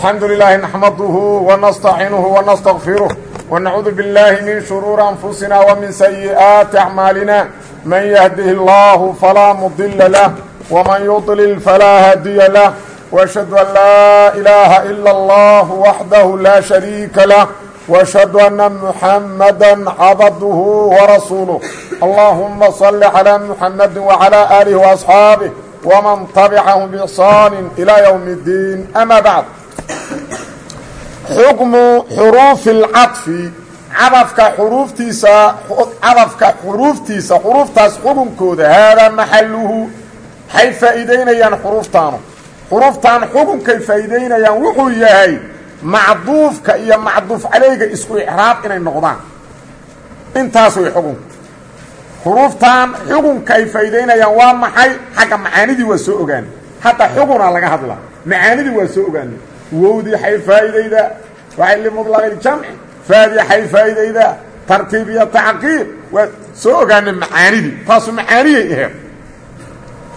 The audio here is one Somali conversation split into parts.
الحمد لله نحمده ونsتaعiنه ونستغفره ونعوذ بالله من شرور أنفسنا ومن سيئات أعمالنا من يهده الله فلا مضل له ومن يضلل فلا hاdي له وأشهد أن لا إله إلا الله وحده لا شريك له وأشهد أن محمدا عبده ورسوله اللهم صل على محمد وعلى آله وأصحابه ومن تبعaهم بإحصان إلى يوم الدين أما بعد xukmu xuruufi اlcaطfi cadafka xuruuftiisa cadafka xuruuftiisa xuruuftaas xukunkooda haadaa maxaluhu waxay faa'iideynayaan xuruuftaanu. Xuruuftan xukunkay faa'iideynayaan wuxuu yahay macduufka iyo macduuf calayga isku icraab inay noqdaan. Intaas way xukunku xuruuftan xukunka ay faa'iideynayaan waa maxay? Xagga macaanidii waa soo ogaanay. Hadda xukunaa laga hadla macaanidii waa soo ogaanay wowdii xay faa'iidaydaa waxay limudlaqijamci faadii xay faa'iidaydaa tartiib iyo tacqiib waa soo ogaanay macaanidii taasu macaaniyay aheed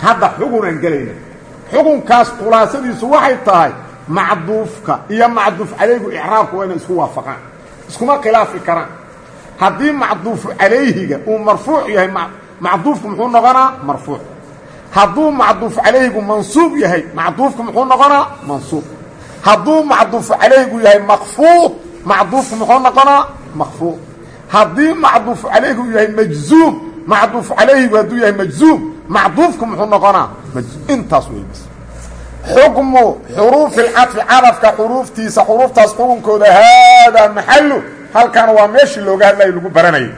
hadda xugunaan gelayna. Xukunkaas khulaasadiisu waxay tahay macduufka iyo macduuf calaygu icraabka waa inay isku waafaqaan iskuma khilaafi karaan. Haddii macduufu calayhiga uu marfuuc yahay macduufku muxuu noqonaa marfuuc. Hadduu macduuf calayhigu mansuub yahay macduufku muxuu noqonaa mansuub hadduu macduufu calayhigu yahay makfuud macduufku muxuu noqonaa? Makfuud haddii macduufu calayhigu yahay majzuum macduufu calayhigu hadduu yahay majzuum macduufku muxuu noqonaa intaas wey xukmu xuruufi lcadfi cadafka xuruuftiisa xuruuftaas xukunkooda haadaa maxalu halkan waa meeshii looga hadlayo lagu baranayay.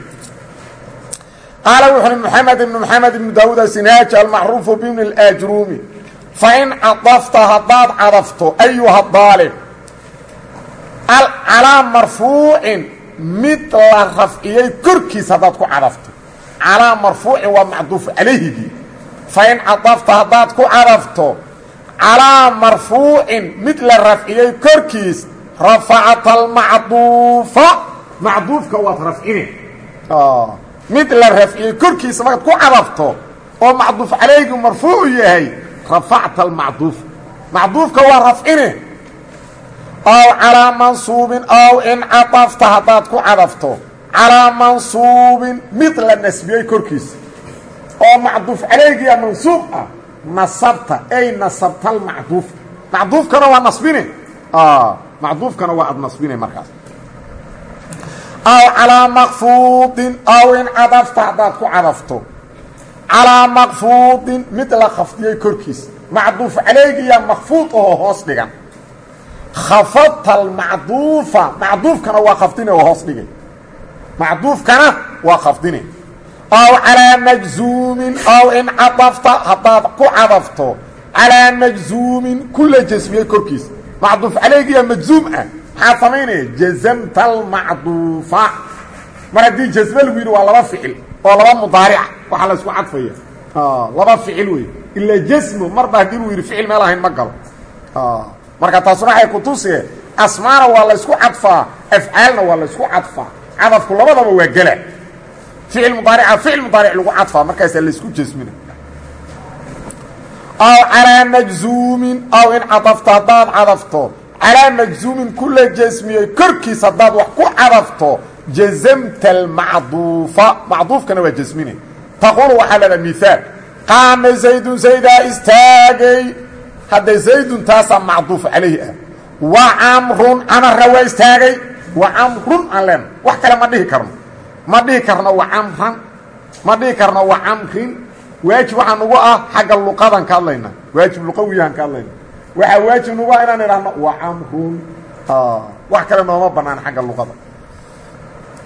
Qaala wuxu uhi moxamed ibnu moxamed ibnu daawuud asinhaaji almacruufu bibni اlaajruumi fain cadafta haddaad cadafto ayuha daalib calaa marfuucin mid la rafciyey korkiis haddaad ku cadafto calaa marfuucin waa macduufu calayhigii fain cadafta haddaad ku cadafto calaa marfuucin mid la rafciyey korkiis rafacta almacduufa macduufka waad rafcine mid la rafciyey korkiisa markaad ku cadafto oo macduuf calayhigii marfuucu yahay rafacta almacduuf macduufka waa rafcine ow calaa mansuubin ow in cadafta haddaad ku cadafto calaa mansuubin mid la nasbiyey korkiisa oo macduuf calaygiia mansuub ah nasabta ay nasabta almacduuf macduufkana waa nasbine macduufkana waa ad nasbine markaas ow calaa makfuudin ow in cadafta haddaad ku cadafto calaa makfuudin mid la khafdiyey korkiisa macduuf calaygiya makfuud oo hoos dhigan khafadta almacduufa macduufkana waa khafdine oo hoos dhigay. Macduufkana waa khafdine. Ow calaa majzuumin ow in cadafta haddaad ku cadafto calaa majzuumin kula jasmiyey korkiisa macduuf calaygiya majzuum ah. Maxaad samaynaya jazamta almacduufa mar haddii jasme yidhi waa laba ficil oo laba mudaarica waxaa la isku cadfaya. Laba ficil wey ilaa jasmo marba haddii luu yidhi ficil meel ahayn ma galo. Marka taasuna waxay ku tusee asmaana waa la ysku cadfaa afcaalna waa la ysku cadfaa cadafku labadaba waa gela ficil mudaarica ficil mudaaric lagu cadfaa markaasaa laysku jasmina aw calaa majzuumin aw in cadafto haddaad cadafto. Calaa majzuumin kula jasmiyey korkiis haddaad wax ku cadafto jazamta almacduufa macduufkana waa jasmine taquulu waxaa leedaha miaal qaama zaydun zaydaa istaagay hadda zaydun taasaa macduuf calayhi ah wa camrun camarra waa istaagay wa camrun aan leena wax kale ma dhihi karno ma dhihi karno wa camran ma dhihi karno wa camrin waajib waxaa nugu ah xagga luqadan ka hadlayna waajib luqawiyahan ka hadlayna waxaa waajib nugu ah inaan idhaahno wa camrun wax kale nooma bannaan xagga luqada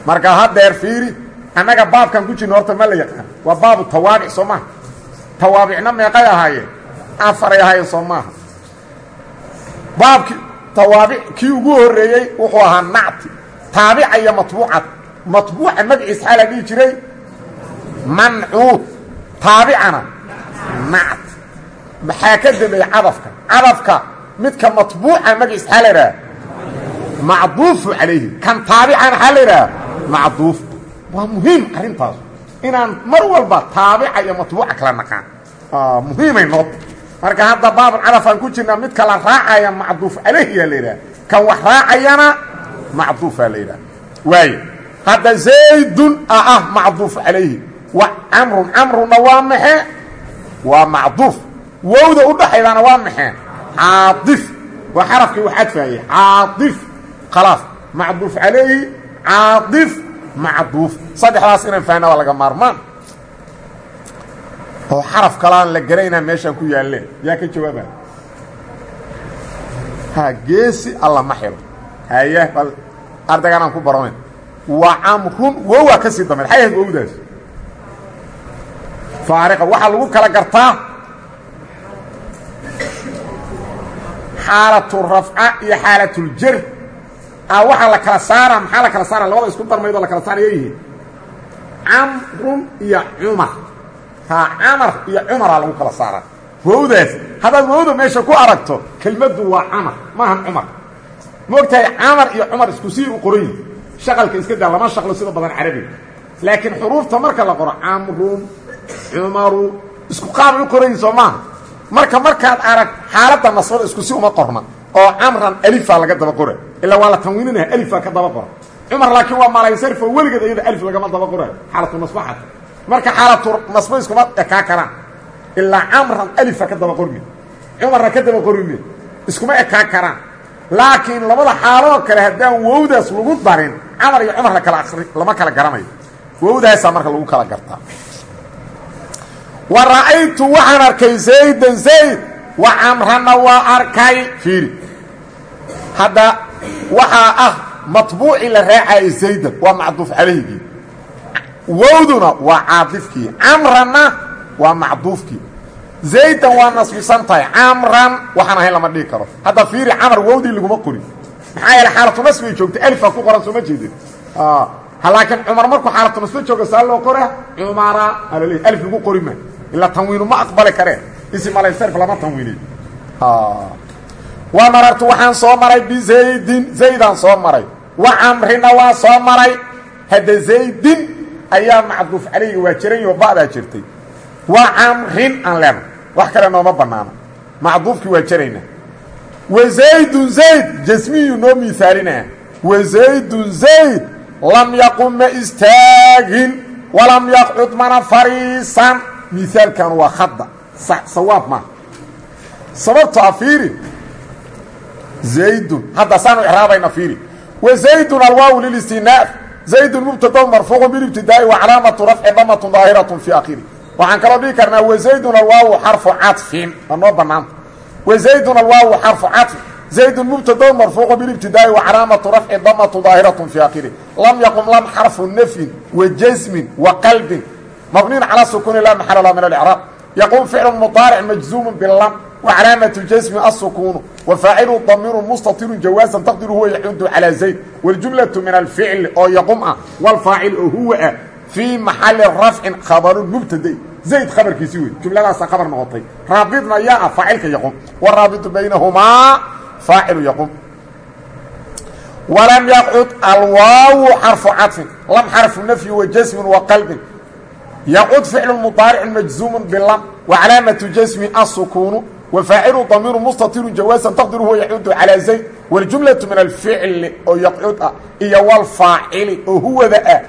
marka haddeer fiiri annaga baabkan ku jirno horta ma la yaqaan. Waa baabu tawaabic soo maaha. Tawaabicna meeqay ahaayeen afaray ahaayeen soo maaha. Baabkii tawaabic kii ugu horreeyey wuxuu ahaa nacti. Taabica iyo matbuuca matbuuca magaciis xaa la dhihi jiray mancuud. Taabicana nact maxaa ka dambeeyey cadafka? Cadafka midka matbuuca magaciis xaa la idhaha macduufu calayhi. Kan taabicana xaa la idhaha macduuf. Waa muhiim arrintaas inaan mar walba taabica iyo matbuuca kala naqaan. Muhiimay noota marka hadda baabulcadafaan ku jirnaa midka la raacaya macduuf calayhiyaa la yidhaha. Kan wax raacayana macduufaa la yidhaha. Waayo hadda zaydun a ah macduuf calayhi wa camrun camrunna waa maxe waa macduuf. Wowda u dhaxaydana waa maxee caaif waa xarafkii wax adfaayey caaif khalaas. Macduuf calayhi caaif macduuf. Saddexdaas inaan fahna waa laga maarmaan. Oo xaraf kalaan la garaynaa meeshaan ku yaalleen yaa ka jawaaba ha geesi alla ma xiro haye bal ardaygaan aan ku baranayn waa camrun wowaa ka sii dambeyd xay ahayd wowdaas faariqa waxaa lagu kala gartaa xaalatu rafca iyo xaalatuljar a waxaa la kala saara maxaa la kala saara? Labada isku darmaydoo la kala saaraya yihiin. Camrun iyo cumar. Ha camar iyo cumaraa lagu kala saaraa wowdaas haddaad wowda meesha ku aragto kelmaddu waa camar. Maahan cumar. Moogtahay camar iyo cumar isku sii u qoran yihiin shaqalka iska daa lama shaqlo sida badan carabiga laakiin xuruufta marka la qoro camrun cumaru isku qaabay u qoran yihiin soo maaha marka markaad arag xaaladda nasbada isku si uma qorna oo camran alifaa laga daba qora ilaa waa la tanwiininaya alifaa ka daba qora cumar laakiin waa malaysarif oo weligeed iyada alif lagama daba qorayo xaalatu nasbaxat marka xaalatu nasba iskuma ekaa karaan. Ilaa camran alifa ka daba qormi. Cumarna ka daba qormi. Iskuma ekaa karaan. Laakiin labada xaaloo kale haddaan wowdaas lagu darin camar iyo cumar lakala lama kala garanayo. Wowdaasaa marka lagu kala gartaa. Wa ra'aytu waxaan arkay zaydan zayd wa camrana waa arkay. Fiiri. Hadda waxaa ah matbuucii la raacayay zaydan waa macduuf calayhigii wowduna waa caadifkii. Camranna waa macduufkii. Zaydan waa nasbisan tahay. Camran waxaan ahayn lama dhihi karo. Hadda fiiri camar wowdii laguma qorin. Maxaa yeele xaalatu nasbigay joogtay. Alifaa ku qoran sooma jeedin. Laakiin cumar markuu xaalatu nasba jooga saa loo qora? Cumara. Alif lagu qori ma. Ilaa tanwiinu ma aqbali kareen isi malaysarif lama tanwiiniy wa marartu waxaan soo maray bizaydin zaydaan soo maray. Wa camrina waa soo maray. Hadda zaydin ayaa macduuf calayhi waa jiran yaho ba'daa jirtay. Wa camrin aan leena wax nooma bannaano. Macduufkii waa jaraynaa wa zaydun zayd jasmiyuu noo miisaalinaa. Wa zaydun zayd lam yaqum ma istaagin. Walam yaqcud mana fariisan. Miaalkan waa sawaab maaha sababto a fiiri zaydun hadda saanu icraabayna fiiri. Wa zaydun alwaaw lilistinaaf zaydun mubtada marfuucu bilibtidaa'i wa calaamatu rafci damatun daahiratun fii akhiri waxaan kaloo dhihi karnaa wa zaydun alwaawu xarfu cadfin waa noo bannaanta wa zaydun alwaawu xarfu cadfin zaydun mubtada marfuucu bilibtidaa'i wa calaamatu rafci damatu daahiratun fii akhiri lam yaqum lam xarfu nafyin wa jasmin wa qalbin yquun ficl mudaarc majzuum bilam wacalaamatu jasmi asukuunu wafaacilu damiru mustatiru jawaasan taqdiru huwa yacudu calaa zayd waljumlatu min alficli oo yaqum ah walfaacil oo huwa ah fii maxali rafcin khabarun mubtadey zayd khabarkiisii wey jumladaasaa khabar noqotay raabidna yaa ah faacilka yaqum waraabitu baynahumaa faacilu yaqum walam yaqcud alwaawu xarfu cadfin lam xarfu nafyi wa jasmin wa qalbin yacud ficlu mudaaricin majzuumun bilam wa calaamatu jasmin asukuunu wa faacilu damiiru mustatirun jawaasan taqdiru huwa yacudu calaa zayd waljumlatu min alficli oo yaqcud ah iyo walfaacili oo huwada ah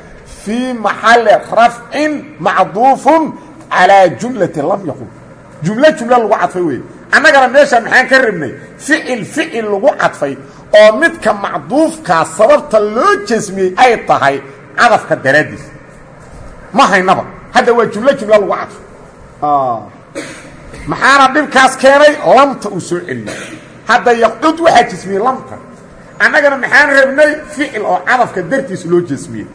fii maxali rafcin macduufun calaa jumlati lam yaqul jumlo jumlo lagu cadfay weeye annagana meeshaan maxaan ka rabnay ficil ficil lagu cadfay oo midka macduufkaa sababta loo jasmiyey ay tahay cadafka daraaddiis ma haynaba hadda waa jumlo jumlo lagu cadfo maxaana dhibkaas keenay? Lamta uu soo celiyey hadda yaqcud waxaa jesmiyey lamta. Annagana maxaan rabnay ficil oo cadafka dartiis loo jesmiyey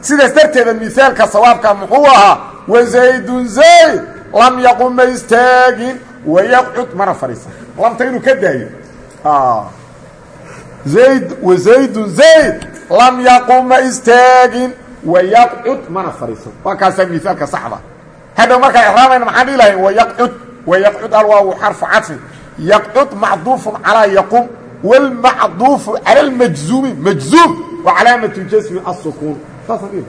sidaas darteeda miaalka sawaabka muxuu ahaa wazaydun zayd lam yaqum ma istaagin wayaqcud mana fadhiisan. Lamta inuu ka daayo. Zayd wazaydun zayd lam yaqum ma istaagin wayaqcud mana fadhiisan waa kaasaa miaalka saxda hadhow markaan icraabayna maxaan dhihi lahayn wayaqcud wayaqcud alwaawu xarfu cadfin yaqcud macduufun calaa yaquum wlmacduufu cala almajzuumi majzuum wa calaamatu jasmi asukuun saasaan dhihi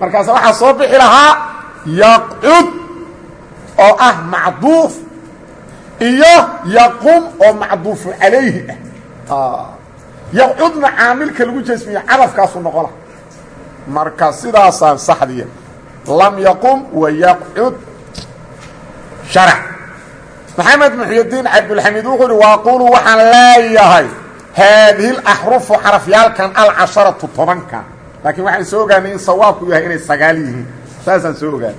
markaas waxaa soo bixi lahaa yaqcud oo ah macduuf iyo yaqum oo macduufu calayhi ah yaqcudna caamilka lagu jasmiye cadafkaasu noqola marka sidaasaan saxdiya lam yaqum wa yaqcud sharac maxamed muxyidiin cabdulxamiid wuxuu uhi waaqulu waxaan leeyahay haadihi laxrufu xarafyaalkan alcasharatu tobanka. Laakiin waxaan soo ogaanay in sawaabku yahay inay sagaal yihiin. Saasaan soo ogaanay.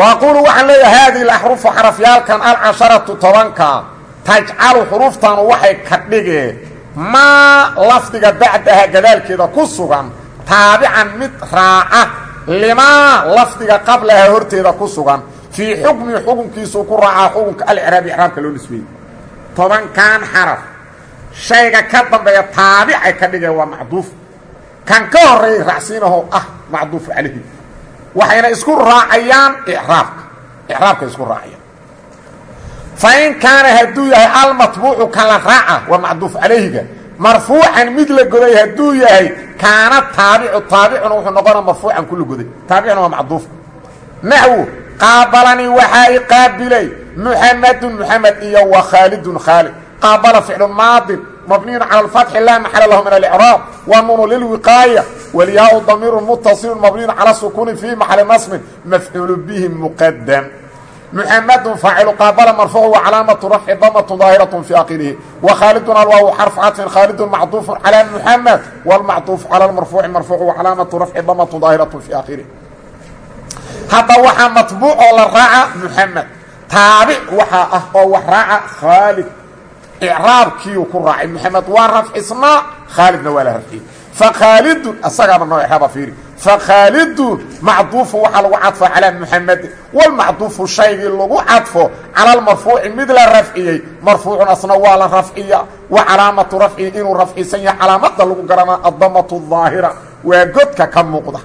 Waaqulu waxaan leeyahay haadihi laxrufu xarafyaalkan alcasharatu tobanka. Tajcalu xuruuftanu waxay ka dhigeen maa lafdiga bacdaha gadaalkeeda ku sugan taabican mid raaca limaa lafdiga qablaha horteeda ku sugan fii xukmi xukunkiisuu ku raacaa xukunka alcraabi icraabka loo nisbeeyey. Tobankan xaraf. Shayga ka dambeeya taabicay ka dhigeen waa macduuf. Kan ka horeeyay raacsiinaho ah macduufu calayhi. Waxayna isku raacayaan icraabka. Icraabkay isku raacayaan. Fain kaana hadduu yahay almatbuucu kan la raaca waa macduuf calayhiga marfuucan mid la goday hadduu yahay kaana taabicu taabicuna wuxuu noqona marfuucan ku la goday. Taabicuna waa macduuf. Naxwu qaabalanii waxaa i qaabilay muxamedun muxamed iyo wa khaalidun khaalid qaabala ficlu maadin mabniyun cala alfatxi laa maxala lahu min alicraab wa nunu lilwiqaaya walyaau damiiru mutasilun mabniyun cala sukuuni fii maxali nasmin mafcuulu bihi محمد فاعل قابل مرفوع وعلامة رفع ضمة ظاهرة في آخره وخالد الواو حرف عطف خالد معطوف على محمد والمعطوف على المرفوع مرفوع وعلامة رفع ضمة ظاهرة في آخره هذا وحا مطبوع للراعة محمد تابع وحا أهو وحراعة خالد إعراب كيو كراعي محمد ورفع اسماء خالد نوالا رفعي فخالد أصغر من نوع إعراب فيري fakhaalidu macduufu waxaa lagu cadfo calaa muxamedi walmacduufu shaygii lagu cadfo cala almarfuuci mid la rafciyey marfuucun asna waa la rafciya wa calaamatu rafcii inuu rafcisan yahay calaamada lagu garanaa addamatu daahira waa godka ka muuqda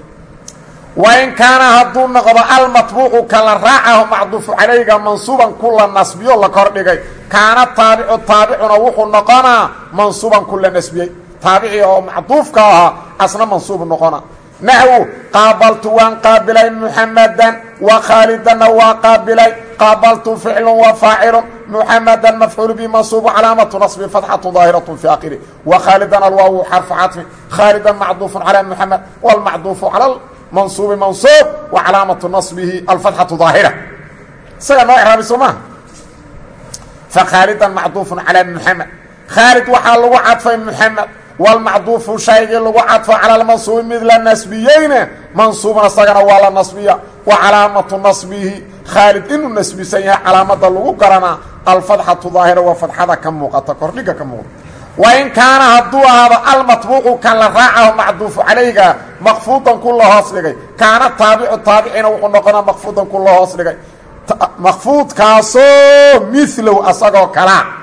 wain kaana hadduu noqdo almatbuuqu kala raacaho macduufu calayga mansuuban kula nasbiyo la kordhigay kaana taabicu taabicuna wuxuu noqonaa mansuuban kula nasbiyey taabici oo macduufka ahaa asna mansuub noqona naxwu qaabaltu waan qaabilay muxamadan wa khaalidanna waa qaabilay qaabaltu ficlu wa faacilu muxamadan mafcuulu bi mansuubu calaamatu naصbi fatxatu daahiraة fi akhiri wa khaalidan alwaawu xarfu caطfi khaalidan macduufu calى muxamed wاlmacduufu calى mansuubi mansuub wa calaamatu naصbihi alfatxatu daahira isaga noo icraabi soo maa fakhaalidan macduufu calى muxamed khaalid waxaa lagu cadfay muxamed wlmacduufu shaygii lagu cadfo cala lmansuubi mid la nasbiyeyna mansuuban isagana waa la nasbiya. Wa calaamatu nasbihi khaalid inuu nasbisan yahay calaamada lagu garanaa alfadxatu daahira waa fadxada ka muuqata kordhiga ka muuqda. Wain kaana hadduu ahaado almatbuuqu kan la raacaho macduufu calayga makfuudan ku la hoos dhigay. Kaana taabicu taabicina wuxuu noqonaa makfuudan ku la hoos milow asagoo kalaa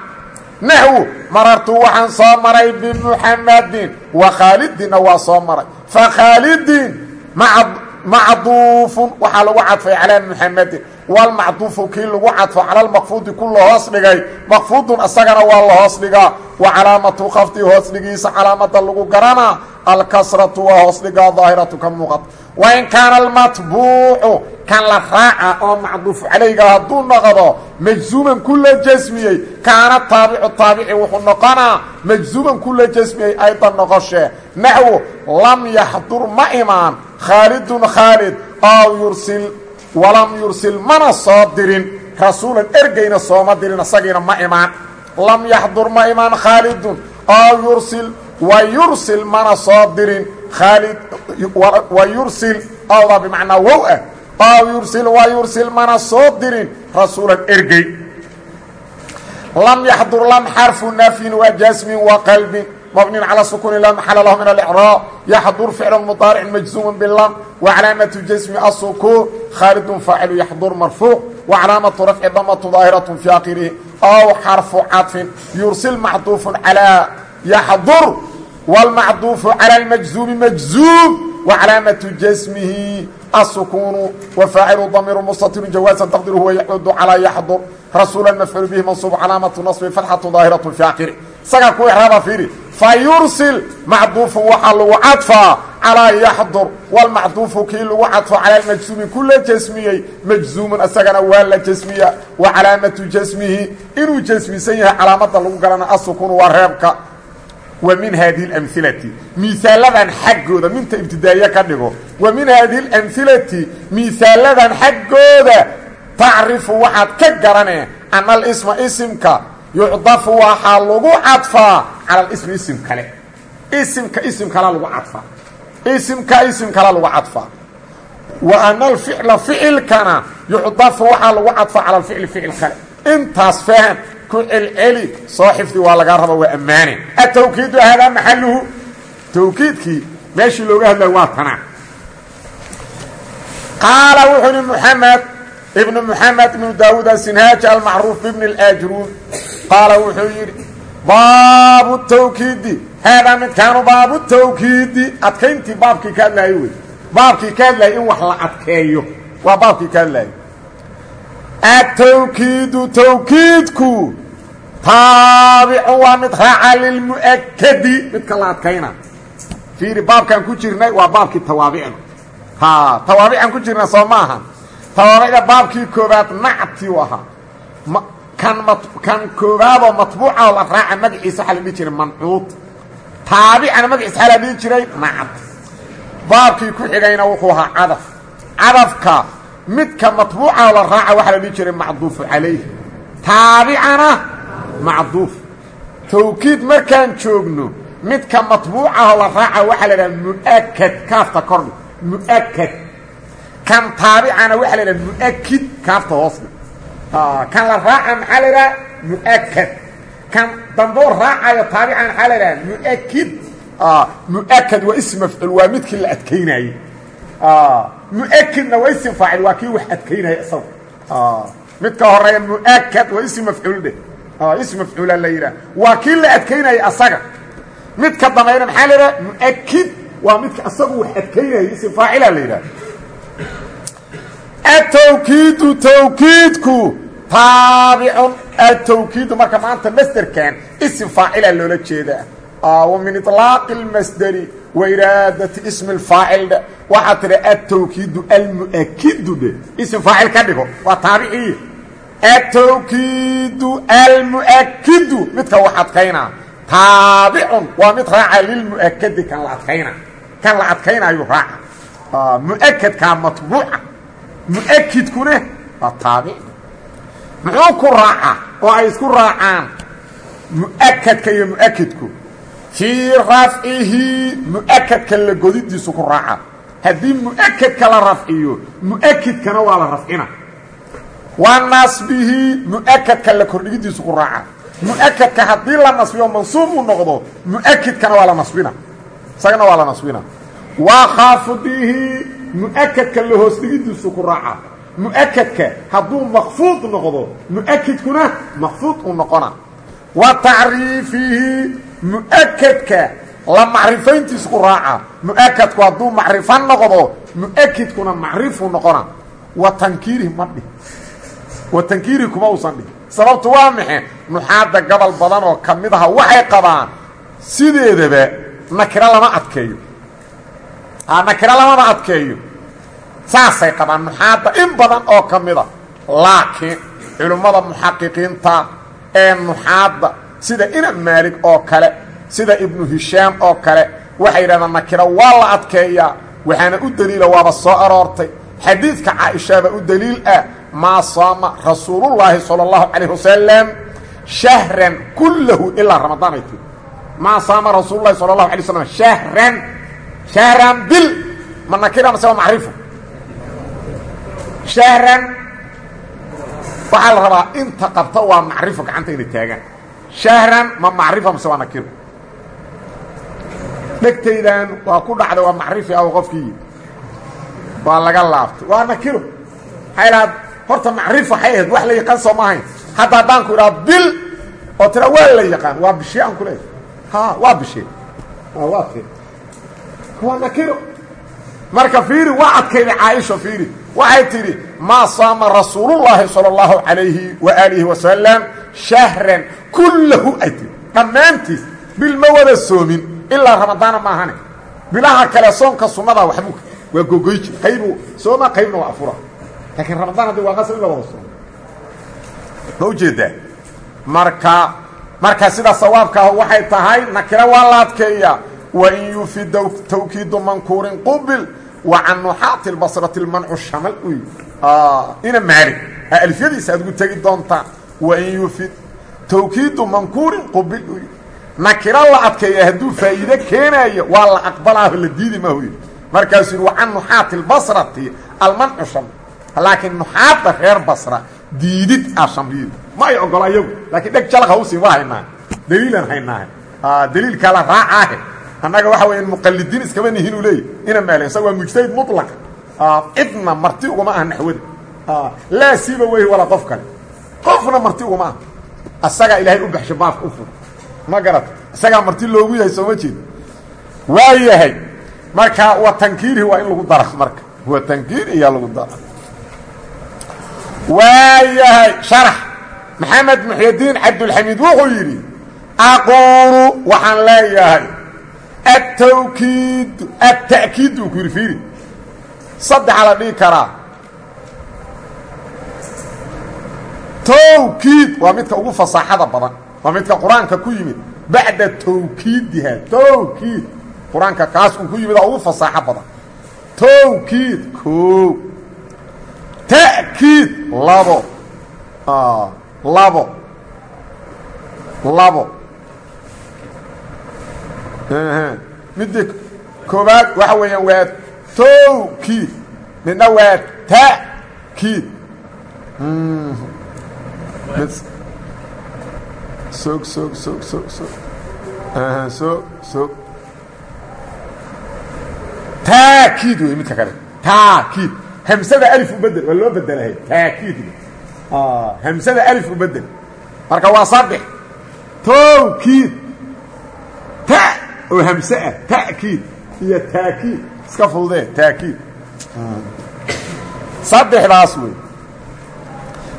naxwu marartu waxaan soo maray bimuxamadin wa khaalidinna waa soo maray. Fakhaalidin macduufun waxaa lagu cadfay calaa muxamadin walmacduufu kii lagu cadfo cala lmakfuudi ku la hoos dhigay. Makfuudun isagana waa la hoos dhigaa. Wa calaamatu hoos dhigiisa calaamada lagu garanaa alkasratu waa hoos dhigaa daahiratu ka muuqata wain kaana almatbuucu kan la raaca oo macduufu calayga hadduu noqdo majzuuman ku la jasmiyey kaana taabicu taabici wuxuu noqonaa majzuuman ku la jasmiyey aydan noqoshee naxwu lam yaxdur ma imaan khaalidun khaalid aw yursil walam yursil mana soo dirin rasuulan ergeyna sooma dirin isagiina ma imaan. Lam yaxdur ma imaan khaalidun aw yursil wayursil mana soo dirin khaalid wayursil awda bimacnaa wow ah aw yursil wayursil mana soo dirin rasuulan ergey lam yaxdur lam xarfu nafyin wa jasmin wa qalbin mabnin calى sukuni laa maxala lahu min alicraab yaxdur ficlu mudaaricin majzuumun bilam wacalaamatu jasmi asukuun khaalidun faacilu yaxdur marfuuc wacalaamatu rafci damatu daahiratu fi akhirihi aw xarfu cadfin yursil maxduufun calaa يحضر والمعطوف على المجزوم مجزوم وعلامة جسمه السكون وفاعل ضمير مستتر جوازا تقدره هو يحد على يحضر رسولا مفعول به منصوب علامة نصب فتحة ظاهرة في آخره isagaa ku ixraaba fiiri fa yursil macduufu waxaa lagu cadfaa calaa yaxdur walmacduufu kii lagu cadfo cala lmajsuumi ku la jasmiyey majzuumun isagana waa la jasmiya wa calaamatu jasmihi inuu jasmisan yahay calaamada lagu garana asukunu waa reebka wa min haadihi اlamhilati miisaaladan xaggooda minta ibtidaa'iye ka dhigo. Wa min haadihi اlamhilati miisaaladan xaggooda tacrifu waxaad ka garanee ana alisma isimka yucdafu waxaa lagu cadfaa cala alismi isim kale. Isimka isim kala lagu cadfaa. Isimka isim kala lagu cadfaa. Wa ana alficla ficilkana yucdafu waxaa lagu cadfaa cala alficli ficil kale. Intaas faham ku celceli soo waa lagaa raba waa ammaane. Atawkiidu haadaa maxaluhu tawkiidkii meeshii looga hadlaya waa tanaa. Qaala wuxuu ihi muxamed ibnu muxamed ibnu daawuud asinhaaj almacruuf bibni اlaajruun qaala wuxuu yidhi baabu tawkiidi haadaa midkaanu baabu tawkiidi adkayntii baabkii ka hadlaayo wey. Ka hadlaayay in wax la adkeeyo. Waa baabkii ka hadlaayo atawkiidu tawkiidku taabicun waa mid raaca lilmu'akadi midka la adkayna fiiri baabkaan ku jirnay waa baabkii tawaabicda ha tawaabicaan ku jirna soo ma aha. Tawaabicda baabkii koobaad nacti u ahaa kan kan koobaadoo matbuucaoo la raaca magaciisa waxaa la dhihi jiray mancuud. Taabicana magaciisa waxaa la dhihi jiray midka matbuucaoo la raaca waxaa la dhihi jiray macduufu calayh macduuf. Tawkiid markaan joogno midka matbuucaho la raaca waxaa la idhaha mu'akad kaafta kordhi mu'akad kan taabicana waxaa la idhaha mu'akid kaafta hoosdhi kan la raaca maxaa la kan damboo raacayo taabicana maxaa la idhaha mu'akid mu'akad waa ism mafcuul waa midkii la adkaynayey mu'akidna waa ism faacil waa kii wax adkaynaya isaga midka horreeya mu'akad waa ism mafcuul dheh. Ism mafcuula la yidhaha waa kii la adkaynaya asaga. Midka dambayna maxaa la yidhaha mu'akid waa midka asagu wax adkaynaya ism faacila la yidhaha atawkiidu tawkiidku taabicun atawkiidu marka maanta masderkan ism faacila loola jeedaa min iطlaaqi اlmasderi wa iraadati ismi اlfaacil dhe waxaa tidhi atawkiidu almu'akidu dhe ism faacil ka dhigo waa taabiciy atawkiidu almu'akidu midka wax adkaynaa taabicun waa mid raaca lilmu'akadi kan la adkayna kan la adkaynaayu raaca mu'akadkaa matbuuca mu'akidkuna waa taabic muxuu ku raacaa oo ay isku raacaan mu'akadka iyo mu'akidku fii rafcihi mu'akadka la godidiisu ku raaca. Haddii mu'akadka la rafciyo mu'akidkana waa la rafcina wa nasbihi mu'akadka la kordhigidiisu ku raaca. Mu'akadka haddii la nasbiyo mansuub uu noqdo mu'akidkana waa la nasbina. Isagana waa la nasbina. Wa khaafidihi mu'akadka la hoos dhigidiisu ku raaca. Mu'akadka hadduu makfuud noqdo mu'akidkuna makfuud uu noqona. Wa tacriifihi mu'akadka la macrifayntiisu ku raaca. Mu'akadku hadduu macrifo noqdo mu'akidkuna macrifuu noqona. Wa tankiirihi ma dhih wa tankiirihi kuma uusan dhihin sababtu waa maxe nuxaadda gobol badan oo ka mid aha waxay qabaan sideedaba nakiro lama adkeeyo. Nakiro lamama adkeeyo. Saasay qabaan nuxaadda in badan oo ka mida laakiin culimmada muxaqiqiinta ee nuxaadda sida ina maalig oo kale sida ibnu hishaam oo kale waxay yidhahdaan nakiro waa la adkeeyaa waxaana u deliila waaba soo aroortay. Xadiidka caaishaaba u deliil ah maa saama rasuulullaahi sala allahu calayh wasalam shahran kullahu ilaa ramadaan ay tiri maa saama rasuululahi sala allahu shahran shahran bil ma nakira mase waa macrifo shahran waxaa la rabaa inta qabta waa macrifo gacanta inay taagaan shahran ma macrifo mase waa nakiro dhegtaydan waa ku dhacday waa macrifi aw qofkii waa laga laaftay waa nakiro maxay lahaad horta macrifo waxay ahayd wax la yaqaan soo ma ahayn hadda haddaan ku idhaha bil oo tira waa la yaqaan waa bishee aan ku leeyahay ha waa bishee waa te waa nakiro marka fiiri waa adkayday caaisha fiiri waxay tidhi maa saama rasuulullaahi sala allahu calayhi wa aalihi wasalam shahran kullahu ay tihi dhammaantiis bil ma wada soomin ilaa ramadaana maahane bilaha kale soonka sunnada waxbuu waa gogoy jir qaybu sooma qaybna waa afura. Laakiin ramadaan haddi waa qasab in la wada soomo. Ma u jeedaa marka marka sida sawaabkaah waxay tahay nakira waa la adkeeya wain yufid tawkiidu mankuurin qubil wa can nuxaati lbasrati lmancu shamal. Uy ina maari. Alfyadiisa aad ugu tegi doontaan wain yufid tawkiidu mankuurin qubil uy nakira la adkeeya hadduu faa'iide keenaayo waa la aqbalaaho la diidi maahu yidhi markaasuu yidhi wa can nuxaati lbasrati almancu shamal laakiin nuxaadda reer basra diidid ah shamliyadu ma ay ogolo ayagu laakiin dheg jalaq hausin waa haynaa daliilan haynaahe daliilkaa la raacaahe annaga waxa weya muqalidiin iskama nihin uu leeyay ina maalen isaga waa mujtahid muطlaqa cidna marti ugama aha naxwada laa siiba wey walaa qof kale qofna marti ugama aha asagaa ilaahay u baxsho baafka u fur. Ma garata isagaa marti loogu yahay sooma jeed waa yahay marka wa tankiirihi waa in lagu dara marka. Wa tankiir iyaa lagu dara waa yahay sharax. Maxamed muxydiin cabdulxamiid wuxuu yidhi aquulu waxaan leeyahay atawkiid ata'kiid buu ku yidhi fiiri. Saddexa la dhihi karaa tawkiid. Waa midka ugu fasaaxada badan. Waa midka qur'aanka ku yimid. Bacda tawkiidiha. Tawkiid. Qur'aanka kaas uu ku yimid oo ugu fasaaxo badan. Tawkiid koo ta'kiid labo. Labo. Labo. Midii koobaad waxa weeyaan waa tawkiid. Midna waa ta'kiid sog sog sog sog sog sog sog taakiid wey midka kale taakiid. Hamsada alif u bedel waa loo bedelahay taakiid hamsada alif u bedel marka waa saddex tawkiid. Ta oo hamse ah. Ta'kiid iyo taakiid. Iska fududee taakiid. Saddexdaas wey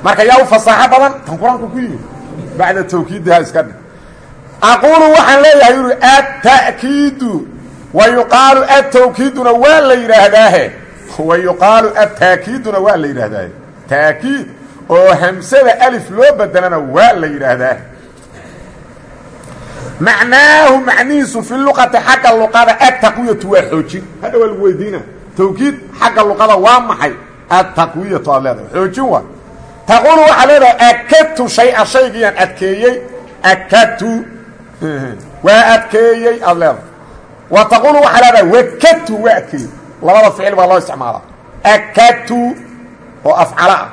marka yaa u fasaaxo badan tan qur'aanku ku yimid bacda tawkiidihaa iska dhig. Aquulu waxaan leeyahay yuri atta'kiidu wa yuqaalu atawkiiduna waa la yidhaahdaahe. Wa yuqaalu attaakiiduna waa la yidhaahdaahe. Taakiid oo hamsada alif loo bedelana waa la yidhaahdaahe. Macnaahu macnihiisu fi luqati xagga luqada attaqwiyatu waa xoojin. Hadha waa lagu weydiina tawkiid xagga luqada waa maxay? Attaqwiyatu aad leedahay. Xoojin waa taquulu waxaa leedahay akadtu shaya shaygiyaan adkeeyey akadtu waa adkeeyey aad leedahay wa taquulu waxaa leedahay wakadtu waa adkeeyey labada ficil baa loo isticmaalaa akadtu oo afcala ah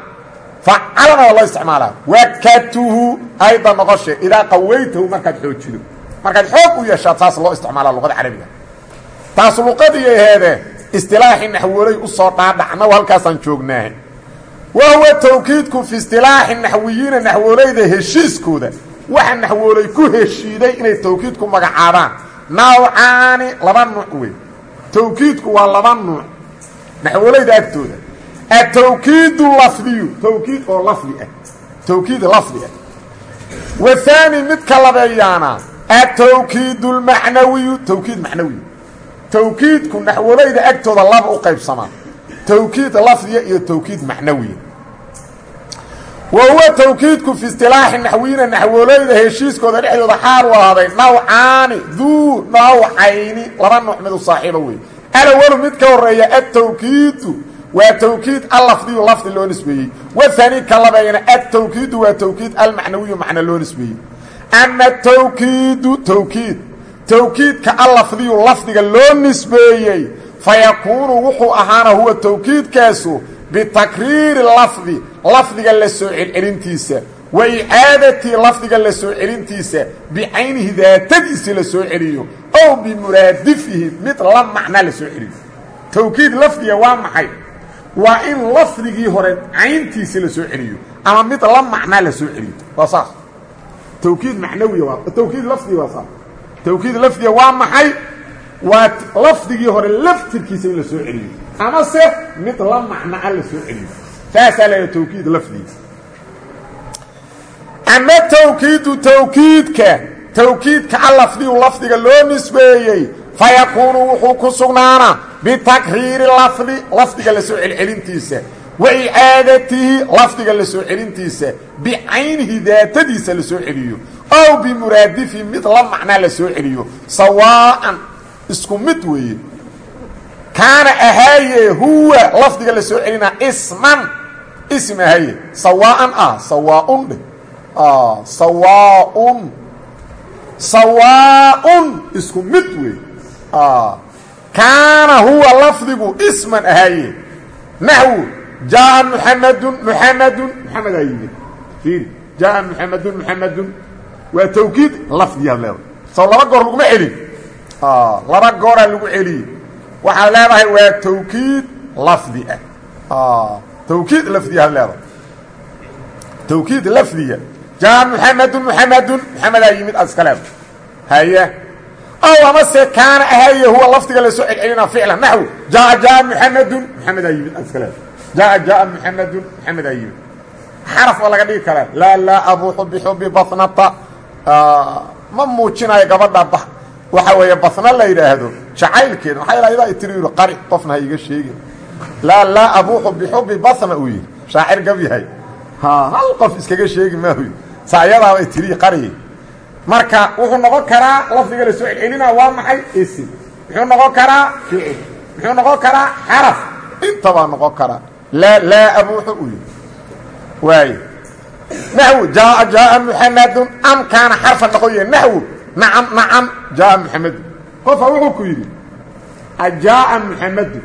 facalana waa loo isticmaalaa wakadtuhu ayda noqoshe idaa qawaytahu markaad xoojido markaad xoog u yeeshaad saas loo isticmaala luqada carabiga taas luqadii aheede istilaaxii naxwooley u soo dhaadhacna halkaasaan joognaa wa huwa tawkiidku fi istilaaxi naxwiyiina naxwooleyda heshiiskooda waxa naxwooley ku heshiiday inay tawkiidku magacaabaan nawcaani laba nuuc wey tawkiidku waa laba nuuc naxwooleyda agtooda atawkiidu lafdiyu tawkiid oo lafdi ah tawkiid lafdi ah wahaani midka labeeyaana atawkiid اlmacnawiyu tawkiid macnawiyu tawkiidku naxwooleyda agtooda laba u qaybsamaa tawkiid lafdiya iyo tawkiid macnawiya wa huwa tawkiidku fi istilaaxi naxwiyiina naxwooleyda heshiiskooda dhexdooda xaal u ahaaday nawcaani duu nawcayni laba nuuc midu saaxiiba wey alawalu mid ka horreeya atawkiidu waa tawkiid allafdiyu lafdi loo nisbeeyey. Waani ka labeeyana atawkiidu waa tawkiid almacnawiyu macna loo nisbeeyey. Ama tawkiidu tawkiid. Tawkiidka allafdiyu lafdiga loo nisbeeyey fayakuunu wuxuu ahaana huwa tawkiidkaasu bitakriiri lafdi lafdiga la soo celcelintiisa wa icaadatii lafdiga la soo celintiisa bicaynihi daatadiisi la soo celiyo ow bimuraadifihi mid la macna la soo celiyo tawkiid lafdiga waa maxay waa in lafdigii hore cayntiisi la soo celiyo ama mid la macnaa la soo celiyo waa saas tawkiid macnawiya waa tawkiid lafdiga lafdiga waa maxay waa lafdigii hore laftirkiisa in la soo celiyo. Ama se mid la macnaa la soo celiyo. Saasaa la tawkiid lafdiga. Ama tawkiidu tawkiidka tawkiidka alafdiyu lafdiga loo nisbeeyey fayakuunu wuxuu ku sugnaana bitakriiri lafdi lafdiga la soo celcelintiisa. Wa icaadatihi lafdiga la soo celintiisa. Bicaynihi daatadiisa la soo celiyo. Ow bimuraadifi mid la macnaa la soo celiyo. Sawaa'an isku mid weeye. Kaana ahaaye huwa lafdiga la soo celinaa isman. Ism ahaaye. Sawaa'an ah sawaaun dheh. Sawaaun sawaaun isku mid wey kaana huwa lafdigu isman ahaaye. Naxwu jaaa muxamadun muxamadun muxamed aa yimid fiiri jaaa muxamadun muxamadun waa tawkiid lafdiyaad leedahay. Soo laba goor laguma celin laba gooraa lagu celiyey waxaad leedahay waa tawkiid lafdi ah. Tawkiid lafdiyaad leedahay. Tawkiid lafdiya jaaa muxamadun muxamadun muxamedaa yimid aad iska leedahay. Haye. Ow amase kaana ahaaye huwa lafdiga la soo celcelinaa ficlan naxw. Jaaa jaaa muxamadun muxamedaa yimid aad iska leedahay. Jaaa jaaa muxamadun muxamedaa yimid. Xaraf oo laga dhigi karaa. Laa laa abuuxu bixubi batnata. Ma muujinayo gabadha waxa weeye basna la yidhaahdo jacaylkeeda maxaa yal idaa tiri yidhi qari qofna ha iga sheegin. Laa laa abuuxu bixubi basna uu yidhi. Shaacir gab yahay. Hal qof iskaga sheegi maahuy saa ayadaabay tiri qari. Marka wuxuu noqon karaa lafdiga la soo celcelina waa maxay? Isim. Muxuu noqon karaa ficil. Muxuu noqon karaa xaraf. Intabaa noqon karaa. Laa laa abuuxu uu yidhi. Waayo naxwu jaaa jaaa muxamadun am kaana xarfan noqon yahe naxwu nacam nacam. Jaaa muxamedun qofa wuxuu ku yidhi ajaaa muxamedun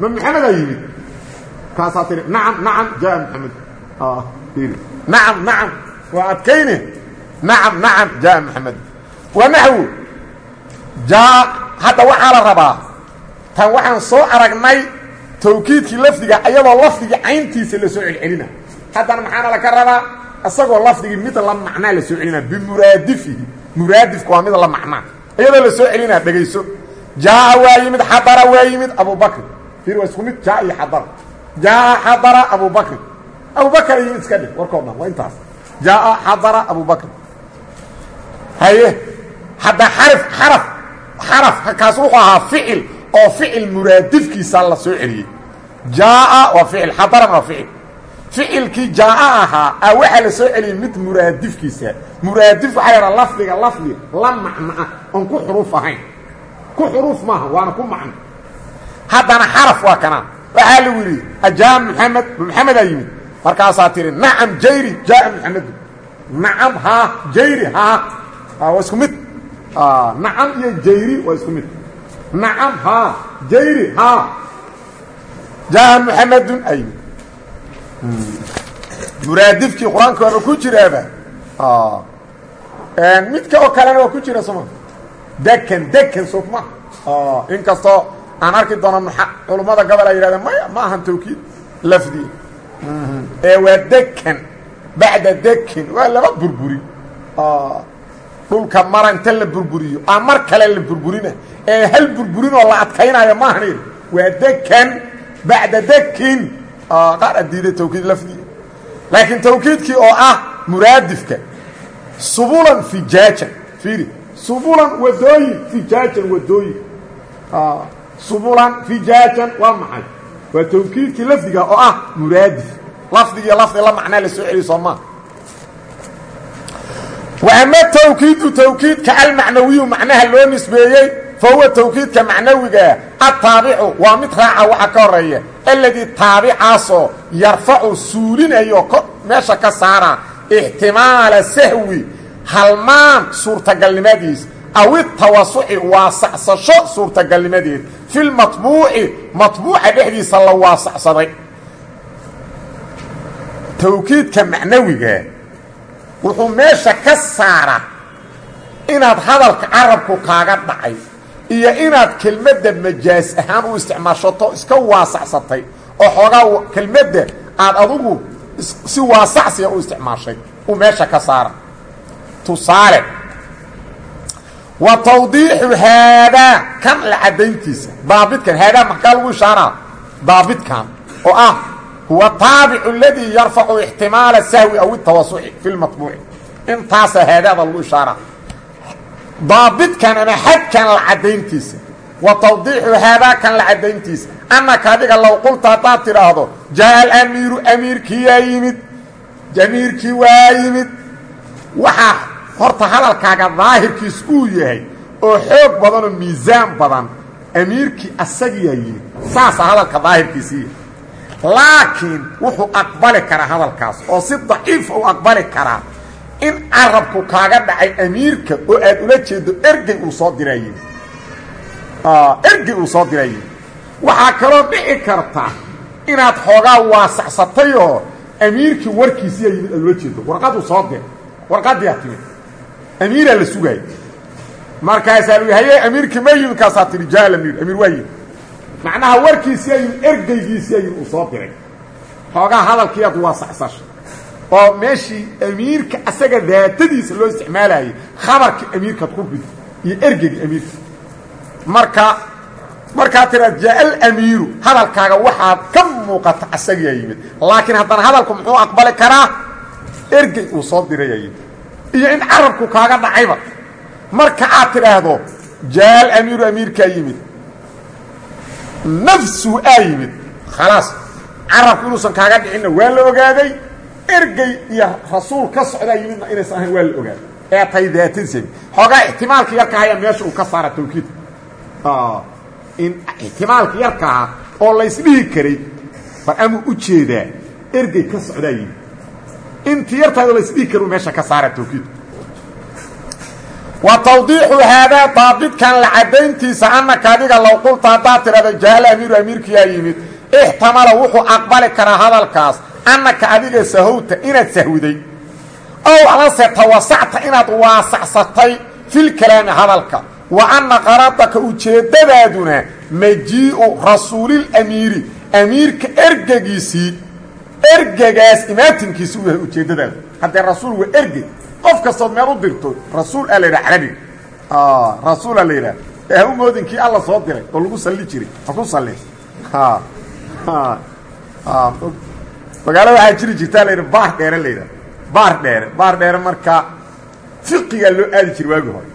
ma muxamedaa yimid kaasaa tiri nacam nacam jaaa muxamedun nacam nacam. Waa adkayne? Nacam nacam. Jaaa muxamedun wa naxwu? Jaa hadda waxaa la rabaa tan waxaan soo aragnay tawkiidkii lafdiga ayadoo lafdigii cayntiisa la soo celcelina. Haddana maxaana laka rabaa isagoo lafdigii mid la macnaa la soo celinaa bimuraadifihi muraadifku waa mid la macnaa. Iyadoo la soo celinaa dhegayso jaaa waa yimid xadara waa yimid abubakri ir waa isku mid jaa iyo xadara. Jaaa xadara abubakri abubakr yimid iska dhig warkoo dhan waa intaas. Jaaa xadara abubakri haye hadda xarif xaraf xaraf kaas wuxuu ahaa ficil oo ficil muraadifkiisa la soo celiyey. Jaaa waa ficil xadarana waa ficil ficilkii jaaa ahaa a waxaa la soo celiyey mid muraadifkiisa. Muraadif waxaa yadhaa lafdiga lafdi la macno ah oon ku xuruuf ahayn. Ku xuruuf maaha waana ku macno. Haddana xaraf waa kanaa waxaa lagu yidhi ajaa muxamed muxamedaa yimid. Markaasaa tihi nacam jayri jaaa muxamedu nacam haa jayri haa waa isku mid. Nacam iyo jayri waa isku mid. Nacam haa jayri haa jaaa muxamedun ay muraadifkii qur'aanka waaba ku jiraaba. Midka oo kalena waa ku jira soma dekan dekan soma in kastoo aan arki doono culummada gobol ay yidhahdeen maya ma ahan tawkiid lafdi. Ee waa dekan. Bacda dekan waa laba burburi. Dhulka mara inta la burburiyo aa mar kale la burburina ee hal burburin oo la adkaynayo maahan waa dekan bacda dekin qaar adiiday tawkiid lafdiga laakiin tawkiidkii oo ah muraadifka subulan fijaajan fiiri subulan wadooyin fijaajan wadooyin subulan fijaajan waa maxay waa tawkiidkii lafdiga oo ah muraadif lafdigiiyo lafdi la macnaa la soo celiy soo maa wa ama tawkiidu tawkiidka almacnawiyu macnaha loo nisbeeyey fa huwa tawkiidka macnawigaa ataabicu waa mid raaca waxa ka alladii taabicaasoo yarfacu suulinayo meesha ka saara ixtimaala sahwi halmaan suurtagalnimadiis aw itawasuci waasacsasho suurtagalnimadeed filmatbuuci matbuuca dhexdiisa la waasacsaday. Tawkiidka macnawiga wuxuu meesha ka saara inaad hadalka carabku kaaga dhacay iyo inaad kelmadda majaas ahaan u isticmaashato iska waasacsatay oo xoogaa kelmadda aad adugu si waasacsiya u isticmaashay uu meesha ka saara tusaale wa tawdiixu haadaa kan la caddayntiisa daabitkan haadaa maxkaa lagu ishaaraa daabitkan oo ah huwa taabicu aladii yarfacu ixtimaala sahwi aw itawasuci fi lmatbuuci intaasa haadaada lagu ishaaraa daabitkan ama xadkan la caddayntiisa wa tawdiixu haadaakan la caddayntiisa. Annaka adiga low qulta haddaad tidhaahdo jaa alamiiru amiirkiyaa yimid amiirkii waa yimid. Waxaa horta hadalkaaga daahirkiis uu yahay oo xoog badan oo miisaan badan amiirkii asagiyaa yimid. Saasaa hadalka daahirkiisii laakiin wuxuu aqbali karaa hadalkaas oo si daciifa u aqbali karaa in carabku kaaga dhacay amiirka oo aad ula jeedo ergey uu soo diraa yimid ergey uu soo diraa yimid waxaa kaloo dhici karta inaad xoogaa waasacsatay oo amiirkii warkiisiyaa yimid aad ula jeedo. Warqaduu soo dir warqadiyaa timid. Amiiraa la sugaaya markaasaa lu haye amiirkii ma yimid kaasaa tihi jaal amiir amiir waa macnaha warkiisiyaa yimid ergeygiisiyaa yimid uu soo diray. Xoogaa hadalkiiaad waasacsasha oo meeshii amiirka asaga daatadiisa loo isticmaalayay khabarkii amiirkaad ku iyo ergegii amiirka. Marka markaa tiraad jaa alamiiru hadalkaaga waxaad ka muuqata asagiyaa yimid. Laakiin haddana hadalku muxuu aqbali karaa? Ergey uu soo dirayaa iyo in carabku kaaga dhacayba. Marka aad tidhaahdo jaa alamiiru amiirkaa yimid. Nafsuu aa yimid. Khalaas carabku inuusan kaaga dhicinna waa la ogaaday ergey iyo rasuul ka socdaa yimidna inaysan ahayn waa la ogaaday ee tahay daatadiisa xoogaa ixtimaalka yarka ayaa meesha uu ka saara tawkiidka in ixtimaalka yarka aha oo laysdhihi karay bar amuu u jeedaa ergey ka socdaa yimid intii yartaado laysdhihi kara meesha ka saara tawkiidka wa tawdiixu haadaa daabidkan la caddayntiisa annaka adiga low qulta haddaad tidhahdo jaal amiiru amiirkiyaa yimid ixtamala wuxuu aqbali karaa hadalkaas annaka adiga sahowta inaad sahwiday ow amase tawasacta inaad waasacsatay filkalaami hadalka. Wa anna qaradaka ujeeddadaaduna majii'u rasuulilamiiri amiirka ergegiisii ergegaas imaatinkiisi u yahay ujeeddadaadu haddee rasuul waa ergeg qof kastood meel u dirto rasuul aa la yidhaha carabiga rasuulaa ee ha u moodin alla soo diray oo lagu salli jiray ha ku salli magaalo waxaa jiri jirtaa la yidha baar dheere la yidhaha baar dheere. Baar dheere marka fiqigaa loo aadi jiray waagi hore.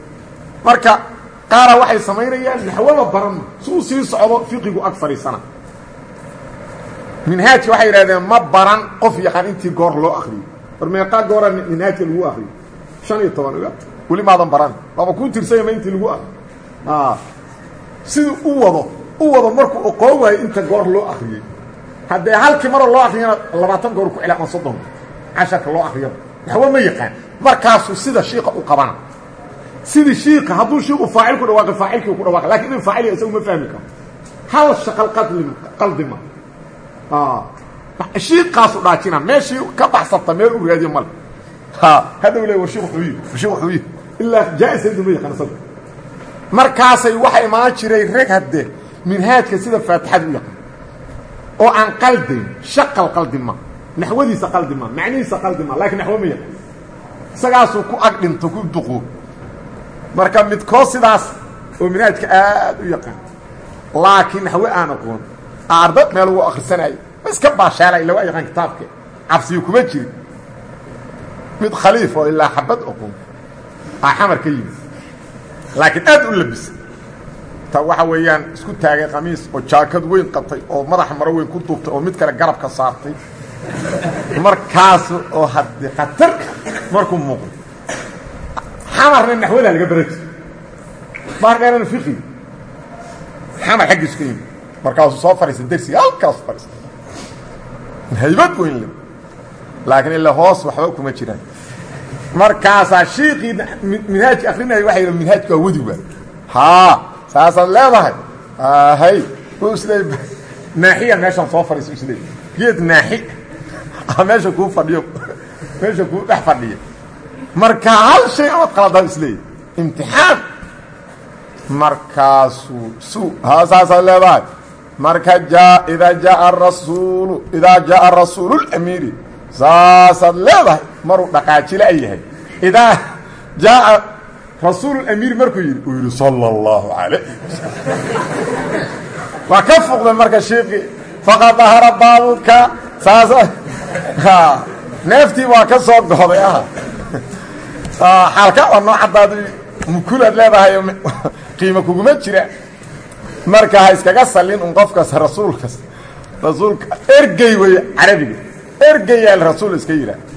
Marka qaara waxay samaynayaan naxwada baran si uu sii socdo fiqigu ag fadhiisana. Minhaajka waxay yidhahdeen ma baran qof yaqaan intii goor loo akriyo war meeqaa goora minhaajka lagu akriyo shan iyo toban weli maadan baran. Waaba kuu tirsanyama intii lagu akriyo siduu u wado u wado markuu oqoon waayo inta goor loo akriyey haddee halkii maroo loo akriyana labaatan goor ku celi ama soddon casharka loo akriyaba naxwo ma yaqaan. Markaasuu sida shiika u qabana sidii shiika hadduu shiiku faacil ku dhawaaqi faacilkii ku dhawaqa laakiin in faacil isagu ma fahmi karo. Hal shaqal qadli qaldima shiiqaasu dhaajina meeshii ka baxsata meel u raadiyo male hadhow le war shik wuxuu yii war shik wuxuu yii ilaa jaa-isaydu ma yaqaan isaga markaasay waxa imaan jiray reg hadde minhaajka sida faatixada u yaqaan oo aan qaldayn shaqal qaldi ma naxwadiisa qaldi ma macnihiisa qaldi ma lakiin naxwo yaqaan isagaasuu ku ag dhinto ku duqo. Marka midkoo sidaas oo minhaajka aad u yaqaan laakiin naxwe aan aqoon arda meel ugu akrisanayo iska baashaalay ila waa yaqaan kitaabke cabsiyo kuma jirin. Mid khaliif oo ilaa xabad oqon aa xamar ka yimid laakiin aad u labisa ta waxa weeyaan isku taagay qamiis oo jaakad weyn qabtay oo madaxa maro weyn ku duubtay oo mid kale garabka saartay. Markaas oo haddi khatar markuu muuqdo. Xamarna naxwadaa laga bara jir baardheerana fiqiga xamar xaggiisu ka yimid. Markaasuu soo fadhiista dersiga halkaasu fadhiista haybad weyn le laakiin ilaa hoos waxba kuma jiraan. Markaasaa shiikii minhaajka akrinaya waxay yidhi minhaajku waa wadi waa haa saasaad leedahay. Hay isleey naaxiya meeshaan soo fadhiiso isleey geed naaxi. Meesha kuu fadhiyo. Meesha kuu dhex fadhiya marka hal shay amad qaladaad isleeyahy imtixaan. Markaasuu su saasaad leedahay. Marka jaa idaa jaaa rasuulu idaa jaaa rasuululamiiri saasaad leedahay maruu dhaqaajila ay yahay. Idaa jaaa rasuululamiiri markuu yidhi uu yidhi sala allahu calayh waa ka fuqday marka shiiqii faqad dahara baabuudka saasa neeftii waa ka soo gohday ah xaalka waa noo caddaad mukulaad leedahay qiimo kuguma jira. Marka ha iskaga sallin un qofkas rasuulkas rasuulka ergey wey carabiga. Ergeyaal rasuul iska yidhaah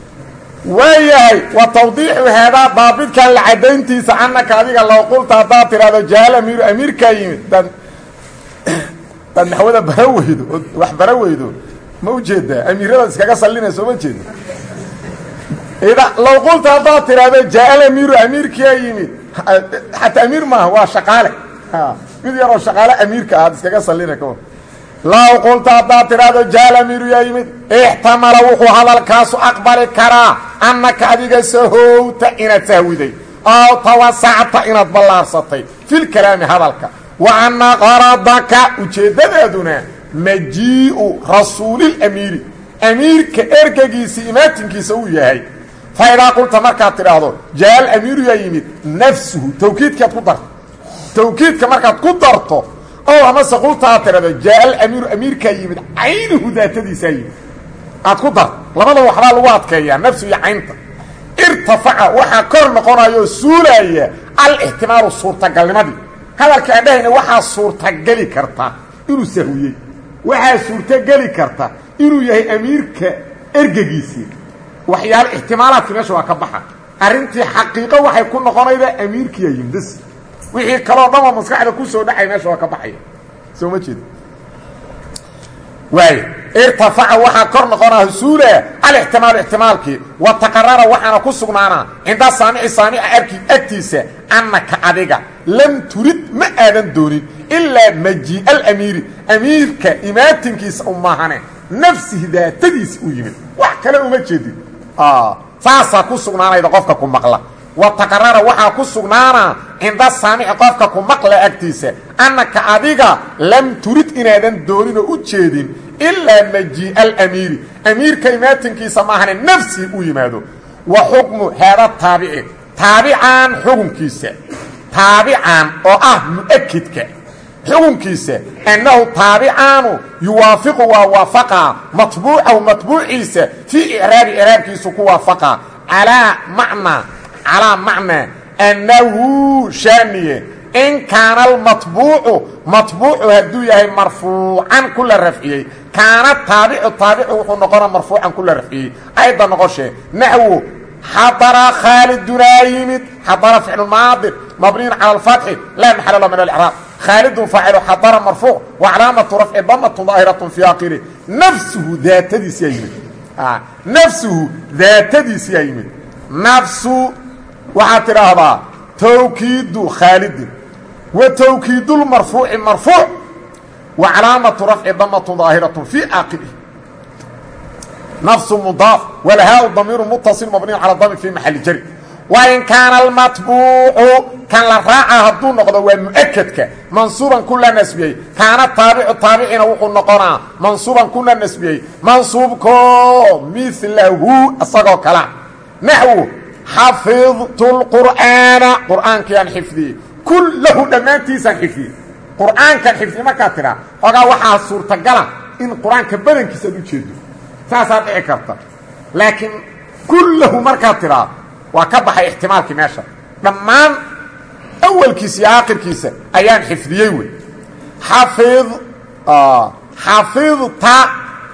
waayahay wa tawdiixu haadaa daabidkan la caddayntiisa annaka adiga low qulta haddaad tidhahdo jaal amiiru amiirkaa yimid daad daad naxwada bara weydo oo wax bara weydo ma u jeedaa amiiradaad iskaga sallinayso ma jeeda? Ida low qulta haddaad tidhahdo jaal amiiru amiirkaa yimid xataa amiir maaha waa shaqaale. Mid yaroo shaqaale amiirka aad iskaga sallina ka war low qulta haddaad tidhaahdo jaal amiiru yaa yimid. Ixtamala wuxuu hadalkaasu aqbali karaa annaka adiga sahowta inaad sahwiday. Oo tawasacta inaad ballaarsatay filkalaami hadalka. Wa anna qaradaka ujeeddadaaduna majii'u rasuulilamiiri amiirka ergegiisa imaatinkiisa uu yahay. Fa idaa qulta markaad tidhaahdo jaal amiiru yaa yimid nafsuhu tawkiidkaad ku darto. Tawkiidka markaad ku darto oo amase qulta aad tidhahdo jaal amiiru amiirkaa yimid caynuhu daatadiisaa yimid. Aad ku dar labada waxbaa lagu adkeeyaa nafsu iyo caynta. Irtafaca waxaa kor noqonaya oo suulaya alixtimaalu suurtagalnimadii. Hadalka aan dhahayna waxaa suurtageli karta inuu sahwiyey. Waxaa suurtogeli karta inuu yahay amiirka ergegiisii. Waxyaale ixtimaalaadkii meesha waa ka baxa. Arrintii xaqiiqo waxay ku noqonaydaa amiirkiiya yimdas wixii kaloo dhanoo maskaxda ku soo dhacay meesha waa ka baxaya. Soo ma jeeda waay irtafaca waxaa kor noqonaa husuula alixtimaalu ixtimaalkii wa taqarara waxaana ku sugnaanaa cinda saamici saamica agtiisa annaka adiga lam turid ma aadan doonin ilaa majii alamiiri amiirka imaatinkiisa u maahane nafsihi daatadiisa u yimid. Wax kale uma jeedin. Saasaa ku sugnaanayda qofka ku maqla. Wa taqarara waxaa ku sugnaanaa cinda saamici qofka ku maqla agtiisa annaka adiga lam turid inaadan dooninoo u jeedin ilaa majii alamiiri. Amiirka imaatinkiisa maahane nafsii u yimaado. Wa xukmu haada taabici taabicaan xukunkiisa taabican oo ah mu'akidka xukunkiisa annahu taabicaanu yuwaafiqu waa waafaqaa matbuucahu matbuuciisa fii icraabi icraabkiisu ku waafaqaa calaa macnaa calaa macnaa annahu shaaniye in kaana almatbuucu matbuucu hadduu yahay marfuucan ku la rafciyey kaana taabicu taabicu wuxuu noqona marfuucan ku la rafciyey ayda noqoshee naxwu xadara khaalidunaa yimid xadara ficlu maadir mabniyun cala alfatxi laa maxala la min alcraab khaalidun faacilu xadara marfuuc wa calaamatu rafci damatun daahiratun fi aakhiri nafsuhu daatadiisiyaa yimid nafsuhu daatadiisiyaa yimid nafsu waxaad tidhaahdaa tawkiidu khaalidin wa tawkiidulmarfuuci marfuuc wa calaamatu rafci damatun daahiratun fii aakhirih nafsu mudaaf walhaau damiiru mutasil mabniyu cala dami fii maxali jari. Wain kaana almatbuucu kan la raaca hadduu noqdo waa mu'akadka mansuuban ku la nasbiyey. Kaana taabicu taabicina wuxuu noqonaa mansuuban ku la nasbiyey. Mansuubko milahu isagoo kala. Naxwu xafidtu lqur'aana qur'aankiyaan xifdiyey kullahu dhammaantiisaan xifdiyey qur'aankan xifdiye markaad tidhaa ogaa waxaa suurtagala in qur'aanka badankiisa ad u jeedo. Saasaa dhici karta. Laakiin kullahu markaad tidhaa waa ka baxay ixtimaalkii meesha. Dhammaan awalkiisa iyo aakhirkiisa ayaan xifdiyey wey. Xafid xafidta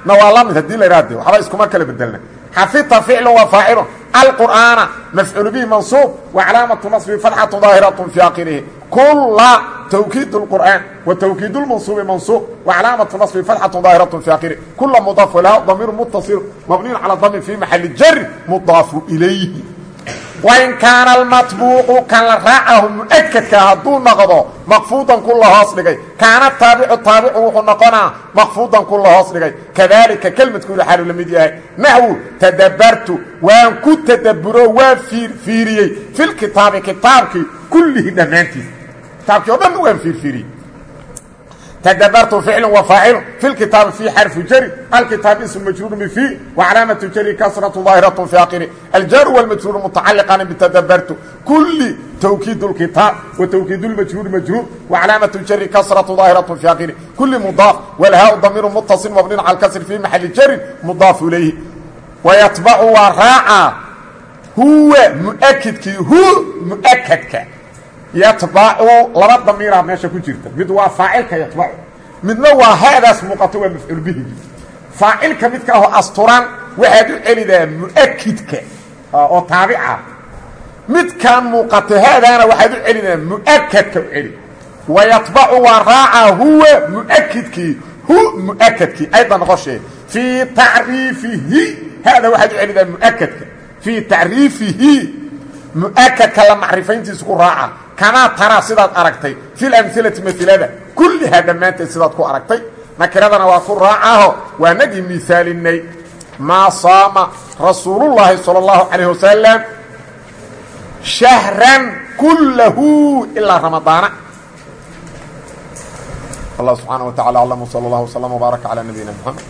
na waa la mid haddii la idhahde waxba iskuma kala bedelna. Xafidta ficlu wa faacilu alqur'aana mafcuul bihi mansuub wa calaamatu nasbi fatxatu daahiratu fi aakhirihi kula twkiid اqur'aan wa twkiid اmansuubi mansuub wa calaamatu naصbi fatxatu daahiraة fi akhiri kula mudaaf laha damiir mutaصil mabniyu calى dami fi maxali jari mudaafu ilayhi wain kaana almatbuuqu kan la raacahu mu'akadka hadduu noqdo maqfuudan ku la hoos dhigay kaana taabicu taabicu wuxuu noqonaa maqfuudan ku la hoos dhigay kadalika kelmadkuulu xaalu la mid yahay naxwu tadabartu waan ku tadaburo waan fiirfiiriyey fi lkitaabi kitaabkii kullihi dhammaantiis kitaabkii o dhan waan fiirfiiriyey tadabartu ficlu wa faacilu fi lkitaabi fi xarfu jari alkitaab ism majruuru bfi wacalaamatu jari kasratu daahiratu fi akhiri aljaru wاlmajruuru mutacaliqan bitadabartu kuli twkiid اlkitaab wa twkiid اlmajruuri majruur wacalaamatu jari kasratu daahiratu fi akhiri kuli mudaaf walhaau damiiru mutaصil mabnin cala kasri fi maxali jarin mudaafu ilayhi wayatbacu waa raaca huwa muakidkii hu muakadka yatbacu laba damiiraa meesha ku jirta. Mid waa faacilka yatbacu midna waa haadaas muuqato waa mafcuul bihigi faacilka midka aho asturan waxaad u celidaa mu'akidka oo taabica. Midkaan muuqato haadaana waxaad u celidaa mu'akadka u celi. Wayatbacu waa raacaa huwa mu'akidkii hu mu'akadkii ayda noqoshee fii tacriifihi haada waxaad u celidaa mu'akadka fii tacriifihi mu'akadka la macrifayntiisa ku raaca kamaa taraa sidaad aragtay fil amilati mailada kullihaa dhammaanteed sidaad ku aragtay. Nakiradana waa ku raacaho waanagii miisaalinay. Maa saama rasuulullaahi sala allahu calayh wasalam shahran kullahu ilaa ramadaana allah subxaana wa tacala aclam sala allah wslam wbaaraka calaa nabiyina mxamed